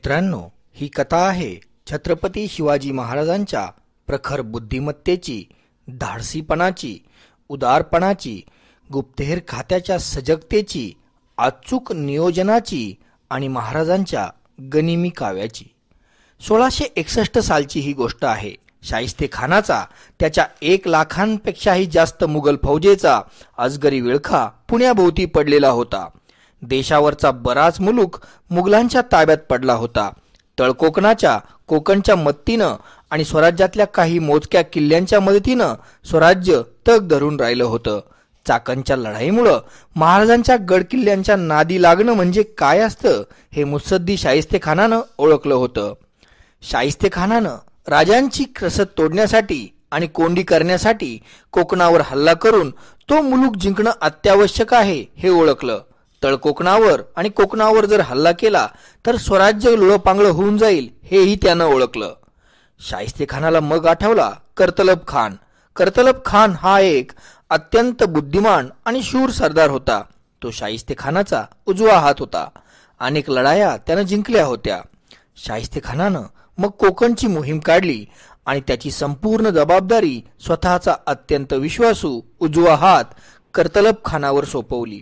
मित्रांनो ही कथा आहे छत्रपती शिवाजी महाराजांच्या प्रखर बुद्धिमत्तेची धाडसीपणाची उदारपणाची गुप्तहेर खात्याच्या सजगतेची अचूक नियोजनाची आणि महाराजांच्या गनिमी काव्याची. सोळाशे एकसष्ट सालची ही गोष्ट आहे. शाहिस्ते खानाचा त्याच्या एक लाखांपेक्षाही जास्त मुघल फौजेचा अजगरी विळखा पुण्याभोवती पडलेला होता. देशावरचा बराच मुलूक मुघलांच्या ताब्यात पडला होता. तळकोकणाच्या कोकणच्या मत्तीनं आणि स्वराज्यातल्या काही मोजक्या किल्ल्यांच्या मदतीनं स्वराज्य तग धरून राहिलं होतं. चाकणच्या लढाईमुळं महाराजांच्या गड किल्ल्यांच्या नादी लागणं म्हणजे काय असतं हे मुत्सद्दी शाहिस्ते खानानं ओळखलं होतं. शाहिस्ते खानानं राजांची क्रसत तोडण्यासाठी आणि कोंडी करण्यासाठी कोकणावर हल्ला करून तो मुलूक जिंकणं अत्यावश्यक आहे हे ओळखलं. तळकोकणावर आणि कोकणावर जर हल्ला केला तर स्वराज्य लोळपांगळं होऊन जाईल हेही त्यानं ओळखलं. शाहिस्ते खानाला मग आठवला कर्तलब खान. कर्तलब खान हा एक अत्यंत बुद्धिमान आणि शूर सरदार होता. तो शाहिस्ते खानाचा उजवा हात होता. अनेक लढाया त्यानं जिंकल्या होत्या. शाहिस्ते खानानं मग कोकणची मोहीम काढली आणि त्याची संपूर्ण जबाबदारी स्वतःचा अत्यंत विश्वासू उजवा हात कर्तलब खानावर सोपवली.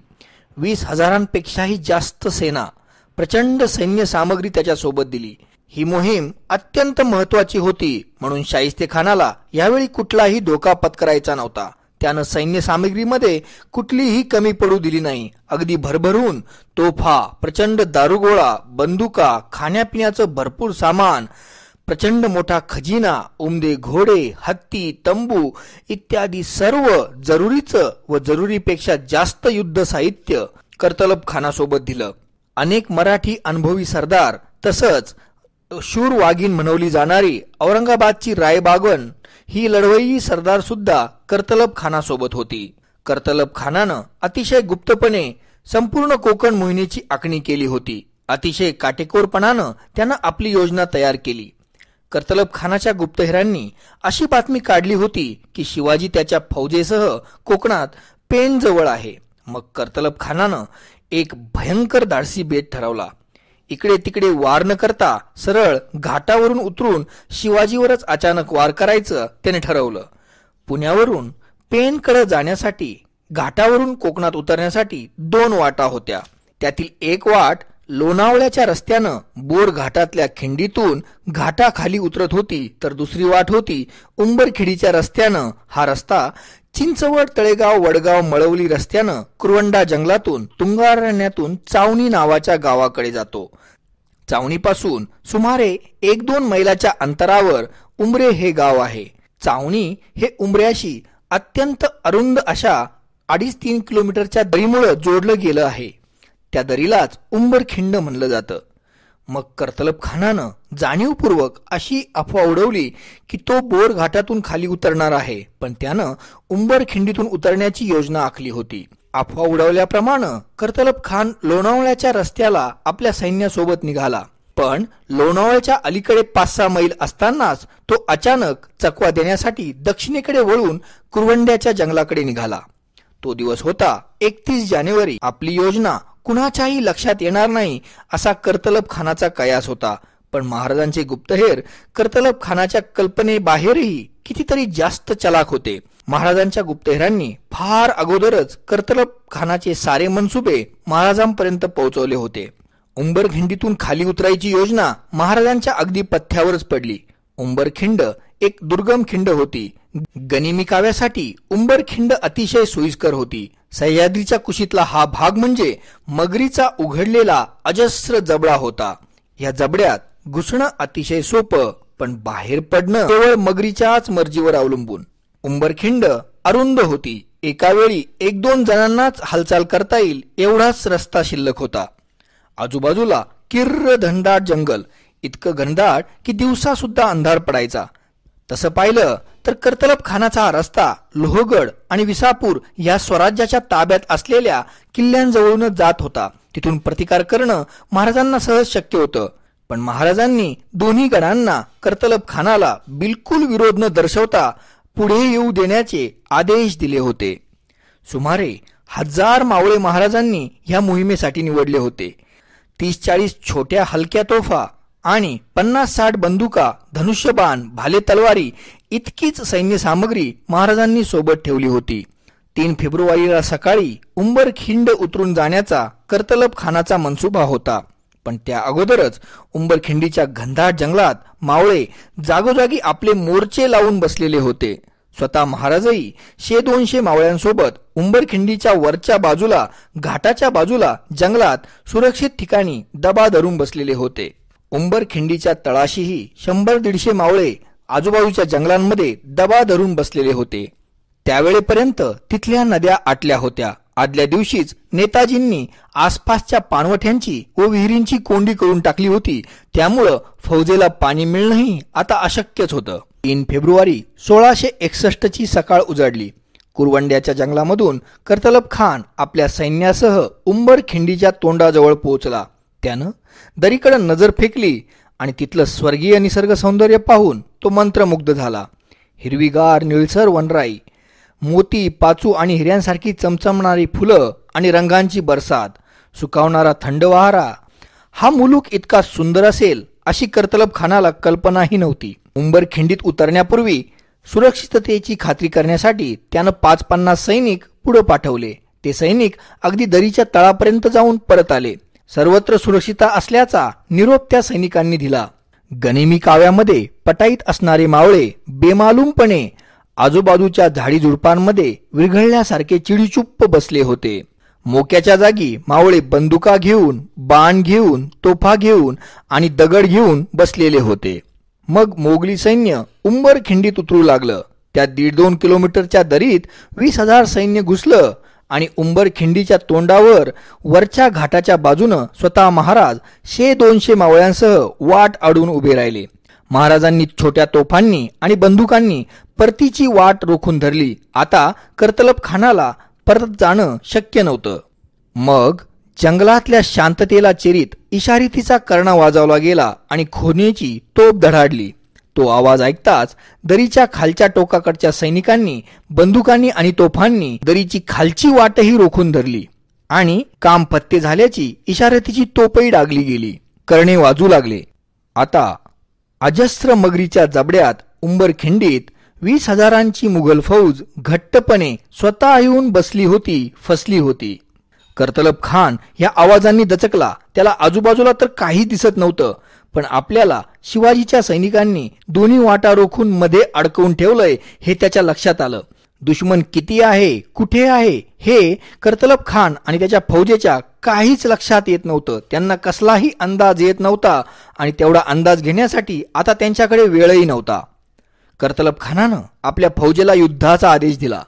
वीस हजारांपेक्षाही जास्त सेना प्रचंड सैन्य सामग्री त्याच्यासोबत दिली. ही मोहीम अत्यंत महत्वाची होती म्हणून शाहिस्ते खानाला यावेळी कुठलाही धोका पत्करायचा नव्हता. त्यानं सैन्य सामग्रीमध्ये कुठलीही कमी पडू दिली नाही. अगदी भरभरून तोफा प्रचंड दारुगोळा बंदुका खाण्यापिण्याचं भरपूर सामान प्रचंड मोठा खजिना उमदे घोडे हत्ती तंबू इत्यादी सर्व जरुरीचं व जरुरीपेक्षा जास्त युद्ध साहित्य कर्तलब खानासोबत दिलं. अनेक मराठी अनुभवी सरदार तसंच शूर वाघीन म्हणवली जाणारी औरंगाबादची रायबागन ही लढवई सरदार सुद्धा कर्तलब खानासोबत होती. कर्तलब खानानं अतिशय गुप्तपणे संपूर्ण कोकण मोहिनीची आखणी केली होती. अतिशय काटेकोरपणानं त्यानं आपली योजना तयार केली. कर्तलब खानाच्या गुप्तहेरांनी अशी बातमी काढली होती की शिवाजी त्याच्या फौजेसह कोकणात पेन जवळ आहे. मग कर्तलब खानानं एक भयंकर धाडसी बेट ठरवला. इकडे तिकडे वार न करता सरळ घाटावरून उतरून शिवाजीवरच अचानक वार करायचं त्याने ठरवलं. पुण्यावरून पेनकडे जाण्यासाठी घाटावरून कोकणात उतरण्यासाठी दोन वाटा होत्या. त्यातील एक वाट लोणावळ्याच्या रस्त्यानं बोर घाटातल्या खिंडीतून घाटाखाली उतरत होती तर दुसरी वाट होती उंबरखिडीच्या रस्त्यानं. हा रस्ता चिंचवड तळेगाव वडगाव मळवली रस्त्यानं कुरवंडा जंगलातून तुंगारण्यातून चावणी नावाच्या गावाकडे जातो. चावणीपासून सुमारे एक दोन मैलाच्या अंतरावर उमरे हे गाव आहे. चावणी हे उमऱ्याशी अत्यंत अरुंद अशा अडीच तीन किलोमीटरच्या दरीमुळं जोडलं गेलं आहे. त्या दरीलाच उंबरखिंड म्हणलं जातं. मग कर्तलब खानानं जाणीवपूर्वक अशी अफवा उडवली की तो बोर घाटातून खाली उतरणार आहे. पण त्यानं उंबरखिंडीतून उतरण्याची योजना आखली होती. अफवा उडवल्याप्रमाणे कर्तलब खान लोणावळ्याच्या रस्त्याला आपल्या सैन्यासोबत निघाला. पण लोणावळ्याच्या अलीकडे पाच सहा मैल असतानाच तो अचानक चकवा देण्यासाठी दक्षिणेकडे वळून कुरवंड्याच्या जंगलाकडे निघाला. तो दिवस होता एकतीस जानेवारी. आपली योजना कुणाच्याही लक्षात येणार नाही असा कर्तलब खानाचा कयास होता. पण महाराजांचे गुप्तहेर कर्तलब खानाच्या कल्पनेबाहेरही कितीतरी जास्त चलाक होते. महाराजांच्या गुप्तहेरांनी फार अगोदरच कर्तलब खानाचे सारे मनसुबे महाराजांपर्यंत पोहोचवले होते. उंबरखिंडीतून खाली उतरायची योजना महाराजांच्या अगदी पथ्यावरच पडली. उंबरखिंड एक दुर्गम खिंड होती. गनिमी काव्यासाठी उंबरखिंड अतिशय सोयीस्कर होती. सह्याद्रीच्या कुशीतला हा भाग म्हणजे मगरीचा उघडलेला अजस्र जबडा होता. या जबड्यात घुसणं अतिशय सोपं पण बाहेर पडणं केवळ मगरीच्याच मर्जीवर अवलंबून. उंबरखिंड अरुंद होती. एका वेळी एक दोन जणांनाच हालचाल करता येईल एवढाच रस्ता शिल्लक होता. आजूबाजूला किर्र धनदाट जंगल. इतकं घनदाट की दिवसा सुद्धा अंधार पडायचा. तसं पाहिलं तर कर्तलब खानाचा हा रस्ता लोहगड आणि विसापूर या स्वराज्याच्या ताब्यात असलेल्या किल्ल्यांजवळूनच जात होता. तिथून प्रतिकार करणं महाराजांना सहज शक्य होतं. पण महाराजांनी दोन्ही गडांना कर्तलब खानाला बिलकुल विरोध न दर्शवता पुढे येऊ देण्याचे आदेश दिले होते. सुमारे हजार मावळे महाराजांनी ह्या मोहिमेसाठी निवडले होते. तीस चाळीस छोट्या हलक्या तोफा आणि पन्नास साठ बंदुका धनुष्यबाण भाले तलवारी इतकीच सैन्य सामग्री महाराजांनी सोबत ठेवली होती. तीन फेब्रुवारीला सकाळी उंबर खिंड उतरून जाण्याचा कर्तलब खानाचा मनसुबा होता. पण त्या अगोदरच उंबरखिंडीच्या घनदाट जंगलात मावळे जागोजागी आपले मोर्चे लावून बसलेले होते. स्वतः महाराजही शे दोनशे मावळ्यांसोबत उंबरखिंडीच्या वरच्या बाजूला घाटाच्या बाजूला जंगलात सुरक्षित ठिकाणी दबा धरून बसलेले होते. उंबरखिंडीच्या तळाशीही शंभर दीडशे मावळे आजूबाजूच्या जंगलांमध्ये दबा धरून बसलेले होते. त्यावेळेपर्यंत तिथल्या नद्या आटल्या होत्या. आदल्या दिवशीच नेताजींनी आसपासच्या पाणवठ्यांची व विहिरींची कोंडी करून टाकली होती. त्यामुळं फौजेला पाणी मिळणंही आता अशक्यच होतं. तीन फेब्रुवारी सोळाशे एकसष्ट ची सकाळ उजाडली. कुरवंड्याच्या जंगलामधून कर्तलब खान आपल्या सैन्यासह उंबर खिंडीच्या तोंडाजवळ पोहोचला. त्यानं दरीकडे नजर फेकली आणि तिथलं स्वर्गीय निसर्ग सौंदर्य पाहून तो मंत्रमुग्ध झाला. हिरवीगार निळसर वनराई मोती पाचू आणि हिऱ्यांसारखी चमचमणारी फुलं आणि रंगांची बरसात सुकावणारा थंड वारा. हा मुलूक इतका सुंदर असेल अशी कर्तलब खानाला कल्पनाही नव्हती. उंबर खिंडीत उतरण्यापूर्वी सुरक्षिततेची खात्री करण्यासाठी त्यानं पाच पन्नास सैनिक पुढे पाठवले. ते सैनिक अगदी दरीच्या तळापर्यंत जाऊन परत आले. सर्वत्र सुरक्षिता असल्याचा निरोप त्या सैनिकांनी दिला. गनिमी काव्यामध्ये पटाईत असणारे मावळे बेमालूमपणे आजूबाजूच्या झाडी झुडपांमध्ये विरघळल्यासारखे चिडीचुप्प बसले होते. मोक्याच्या जागी मावळे बंदुका घेऊन बाण घेऊन तोफा घेऊन आणि दगड घेऊन बसलेले होते. मग मोगली सैन्य उंबर खिंडीत उतरू लागलं. त्या दीड दोन किलोमीटरच्या दरीत वीस हजार सैन्य घुसलं आणि उंबर खिंडीच्या तोंडावर वरच्या घाटाच्या बाजूनं स्वतः महाराज शे दोनशे मावळ्यांसह वाट अडून उभे राहिले. महाराजांनी छोट्या तोफांनी आणि बंदुकांनी परतीची वाट रोखून धरली. आता कर्तलब खानाला परत जाणं शक्य नव्हतं. मग जंगलातल्या शांततेला चेरीत इशारितीचा कर्णा वाजवला गेला आणि खोनेची तोप धडाडली. तो आवाज ऐकताच दरीच्या खालच्या टोकाकडच्या सैनिकांनी बंदुकांनी आणि तोफांनी दरीची खालची वाटही रोखून धरली आणि काम पत्ते झाल्याची इशारतीची तोपही डागली गेली. करणे वाजू लागले. आता अजस्त्र मगरीच्या जबड्यात उंबर खिंडीत वीस हजारांची मुघल फौज घट्टपणे स्वतः येऊन बसली होती फसली होती. कर्तलब खान या आवाजांनी दचकला. त्याला आजूबाजूला तर काही दिसत नव्हतं पण आपल्याला शिवाजीच्या सैनिकांनी दोन्ही वाटा रोखून मध्ये अडकवून ठेवलंय हे त्याच्या लक्षात आलं. दुश्मन किती आहे कुठे आहे हे कर्तलब खान आणि त्याच्या फौजेच्या काहीच लक्षात येत नव्हतं. त्यांना कसलाही अंदाज येत नव्हता आणि तेवढा अंदाज घेण्यासाठी आता त्यांच्याकडे वेळही नव्हता. कर्तलब खानानं आपल्या फौजेला युद्धाचा आदेश दिला.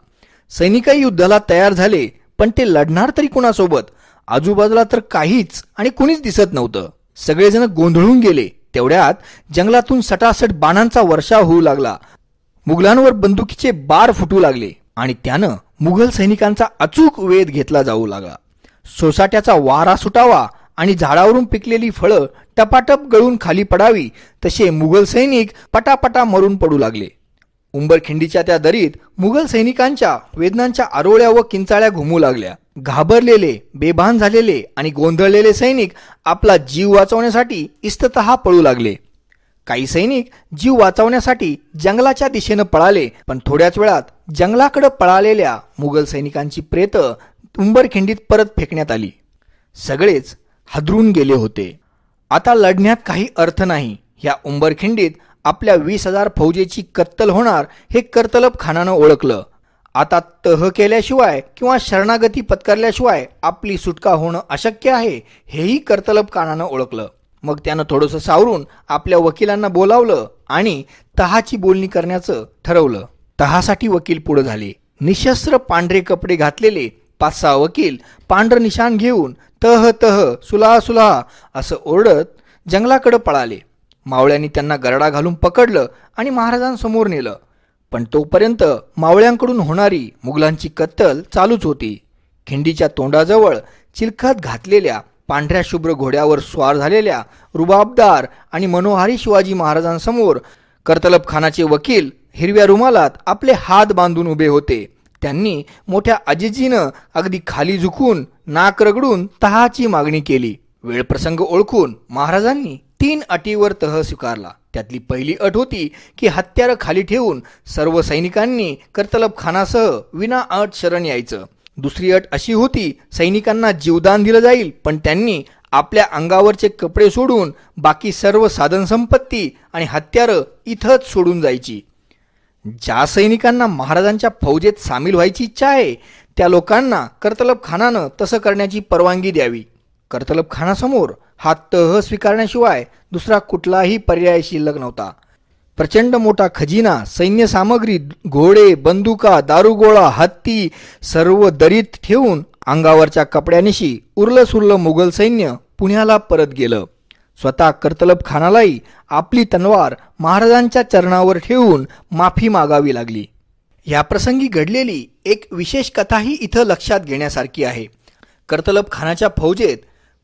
सैनिकही युद्धाला तयार झाले पण ते लढणार तरी कुणासोबत? आजूबाजूला तर काहीच आणि कुणीच दिसत नव्हतं. सगळेजण गोंधळून गेले. तेवढ्यात जंगलातून सटासट बाणांचा वर्षाव होऊ लागला. मुघलांवर बंदुकीचे बार फुटू लागले आणि त्यानं मुघल सैनिकांचा अचूक वेध घेतला जाऊ लागला. सोसाट्याचा वारा सुटावा आणि झाडावरून पिकलेली फळं टपाटप गळून खाली पडावी तसे मुघल सैनिक पटापटा मरून पडू लागले. उंबरखिंडीच्या त्या दरीत मुघल सैनिकांच्या वेदनांच्या आरोळ्या व किंचाळ्या घुमू लागल्या. घाबरलेले बेभान झालेले आणि गोंधळलेले सैनिक आपला जीव वाचवण्यासाठी इस्ततः पळू लागले. काही सैनिक जीव वाचवण्यासाठी जंगलाच्या दिशेनं पळाले पण थोड्याच वेळात जंगलाकडे पळालेल्या मुघल सैनिकांची प्रेत उंबरखिंडीत परत फेकण्यात आली. सगळेच हदरून गेले होते. आता लढण्यात काही अर्थ नाही. या उंबरखिंडीत आपल्या वीस हजार फौजेची कत्तल होणार हे कर्तलब खानानं ओळखलं. आता तह केल्याशिवाय किंवा शरणागती पत्करल्याशिवाय आपली सुटका होणं अशक्य आहे हेही कर्तलब खानानं ओळखलं. मग त्यानं थोडंसं सावरून आपल्या वकिलांना बोलावलं आणि तहाची बोलणी करण्याचं ठरवलं. तहासाठी वकील पुढे झाले. निशस्त्र पांढरे कपडे घातलेले पाच सहा वकील पांढरं निशाण घेऊन तह तह सुलाह सुलाह असं ओरडत जंगलाकडे पळाले. मावळ्यांनी त्यांना गरडा घालून पकडलं आणि महाराजांसमोर नेलं. पण तोपर्यंत मावळ्यांकडून होणारी मुघलांची कत्तल चालूच होती. खिंडीच्या तोंडाजवळ चिलखत घातलेल्या पांढऱ्या शुभ्र घोड्यावर स्वार झालेल्या रुबाबदार आणि मनोहारी शिवाजी महाराजांसमोर कर्तलब खानाचे वकील हिरव्या रुमालात आपले हात बांधून उभे होते. त्यांनी मोठ्या अजिजीनं अगदी खाली झुकून नाक रगडून तहाची मागणी केली. वेळप्रसंग ओळखून महाराजांनी तीन अटीवर तह स्वीकारला. त्यातली पहिली अट होती की हत्यारं खाली ठेवून सर्व सैनिकांनी कर्तलब खानासह विना अट शरण यायचं. दुसरी अट अशी होती सैनिकांना जीवदान दिलं जाईल पण त्यांनी आपल्या अंगावरचे कपडे सोडून बाकी सर्व साधनसंपत्ती आणि हत्यारं इथंच सोडून जायची. ज्या सैनिकांना महाराजांच्या फौजेत सामील व्हायची इच्छा आहे त्या लोकांना कर्तलब खानानं तसं करण्याची परवानगी द्यावी. करतलब खानासमोर. हा तह स्वीकारण्याशिवाय दुसरा कुठलाही पर्याय शिल्लक नव्हता प्रचंड मोठा खजिना सैन्य सामग्री घोडे बंदुका दारुगोळा हत्ती सर्व दरीत ठेवून अंगावरच्या कपड्यानिशी उरलं सुरलं मुघल सैन्य पुण्याला परत गेलं. स्वतः कर्तलब खानालाही आपली तलवार महाराजांच्या चरणावर ठेवून माफी मागावी लागली. या प्रसंगी घडलेली एक विशेष कथाही इथं लक्षात घेण्यासारखी आहे. कर्तलब खानाच्या फौजेत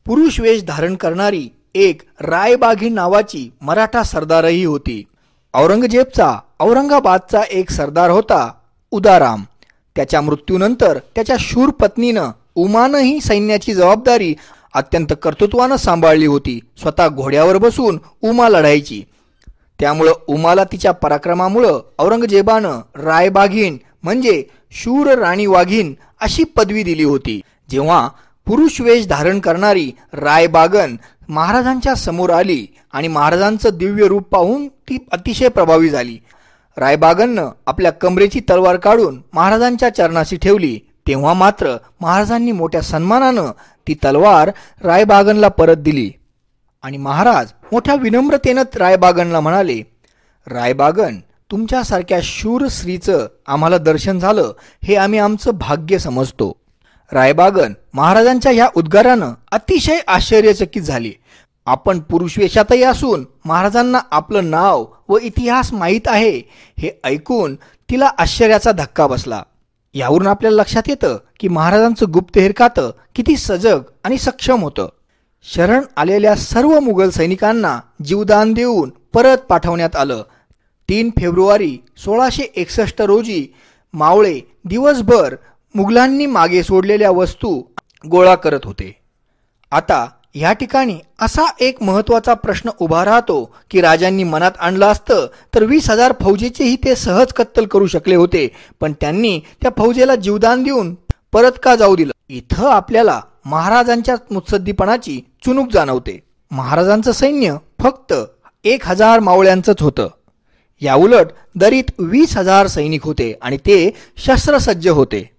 पुरुष वेश धारण करणारी एक रायबाघी नावाची मराठा सरदारही होती. औरंगजेबचा औरंगाबादचा एक सरदार होता उदाराम. त्याच्या मृत्यूनंतर त्याच्या शूर पत्नीनं उमानंही सैन्याची जबाबदारी अत्यंत कर्तृत्वानं सांभाळली होती स्वतः घोड्यावर बसून उमा लढायची. त्यामुळं उमाला तिच्या पराक्रमामुळं औरंगजेबानं रायबाघीन म्हणजे शूर राणी वाघीन अशी पदवी दिली होती. जेव्हा पुरुष वेश धारण करणारी रायबागन महाराजांच्या समोर आली आणि महाराजांचं दिव्य रूप पाहून ती अतिशय प्रभावी झाली. रायबागननं आपल्या कमरेची तलवार काढून महाराजांच्या चरणाशी ठेवली. तेव्हा मात्र महाराजांनी मोठ्या सन्मानानं ती तलवार रायबागनला परत दिली. आणि महाराज मोठ्या विनम्रतेनं रायबागनला म्हणाले रायबागन तुमच्यासारख्या शूर स्त्रीचं आम्हाला दर्शन झालं हे आम्ही आमचं भाग्य समजतो. रायबागन महाराजांच्या या उद्गारानं अतिशय आश्चर्यचकित झाली. आपण पुरुष वेशातही असून महाराजांना आपलं नाव व इतिहास माहीत आहे हे ऐकून तिला आश्चर्याचा धक्का बसला. यावरून आपल्याला लक्षात येतं की महाराजांचं गुप्तहेर खातं किती सजग आणि सक्षम होतं. शरण आलेल्या सर्व मुघल सैनिकांना जीवदान देऊन परत पाठवण्यात आलं. तीन फेब्रुवारी सोळाशे एकसष्ट रोजी मावळे दिवसभर मुघलांनी मागे सोडलेल्या वस्तू गोळा करत होते. आता या ठिकाणी असा एक महत्त्वाचा प्रश्न उभा राहतो की राजांनी मनात आणलं असतं तर वीस हजार फौजेचेही ते सहज कत्तल करू शकले होते पण त्यांनी त्या फौजेला जीवदान देऊन परत का जाऊ दिलं? इथं आपल्याला महाराजांच्या मुत्सद्दीपणाची चुणूक जाणवते. महाराजांचं सैन्य फक्त एक हजार मावळ्यांचंच होतं. याउलट दरीत वीस हजार सैनिक होते आणि ते शस्त्रसज्ज होते.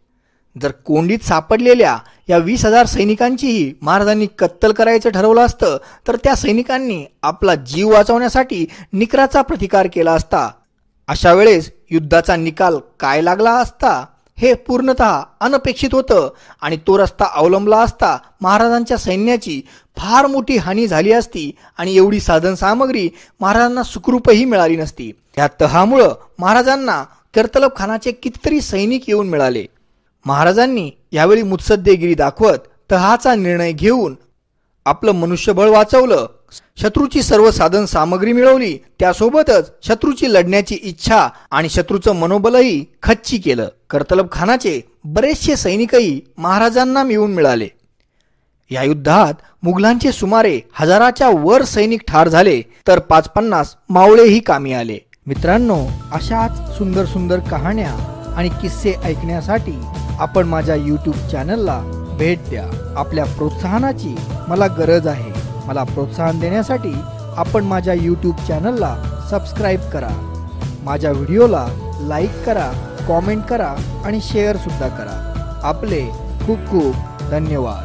जर कोंडीत सापडलेल्या या वीस हजार सैनिकांचीही महाराजांनी कत्तल करायचं ठरवलं असतं तर त्या सैनिकांनी आपला जीव वाचवण्यासाठी निकराचा प्रतिकार केला असता. अशा वेळेस युद्धाचा निकाल काय लागला असता हे पूर्णतः अनपेक्षित होतं आणि तो रस्ता अवलंबला असता महाराजांच्या सैन्याची फार मोठी हानी झाली असती आणि एवढी साधन सामग्री महाराजांना सुखरूपही मिळाली नसती. या तहामुळं महाराजांना कर्तलब खानाचे कितीतरी सैनिक येऊन मिळाले. महाराजांनी यावेळी मुत्सद्देगिरी दाखवत तहाचा निर्णय घेऊन आपलं मनुष्यबळ वाचवलं. शत्रूची सर्व साधन सामग्री मिळवली. त्यासोबतच शत्रूची लढण्याची इच्छा आणि शत्रूचं मनोबलही खच्ची केलं. कर्तलब खानाचे बरेचसे सैनिकही महाराजांना मिळून मिळाले. या युद्धात मुघलांचे सुमारे हजाराच्या वर सैनिक ठार झाले तर पाच पन्नास मावळेही कामी आले. मित्रांनो अशाच सुंदर सुंदर कहाण्या आणि किस्से ऐकण्यासाठी आपण माझ्या यूट्यूब चॅनलला भेट द्या. आपल्या प्रोत्साहनाची मला गरज आहे. मला प्रोत्साहन देण्यासाठी आपण माझ्या यूट्यूब चॅनलला सबस्क्राईब करा. माझ्या व्हिडिओला लाईक करा कॉमेंट करा आणि शेअरसुद्धा करा. आपले खूप खूप धन्यवाद.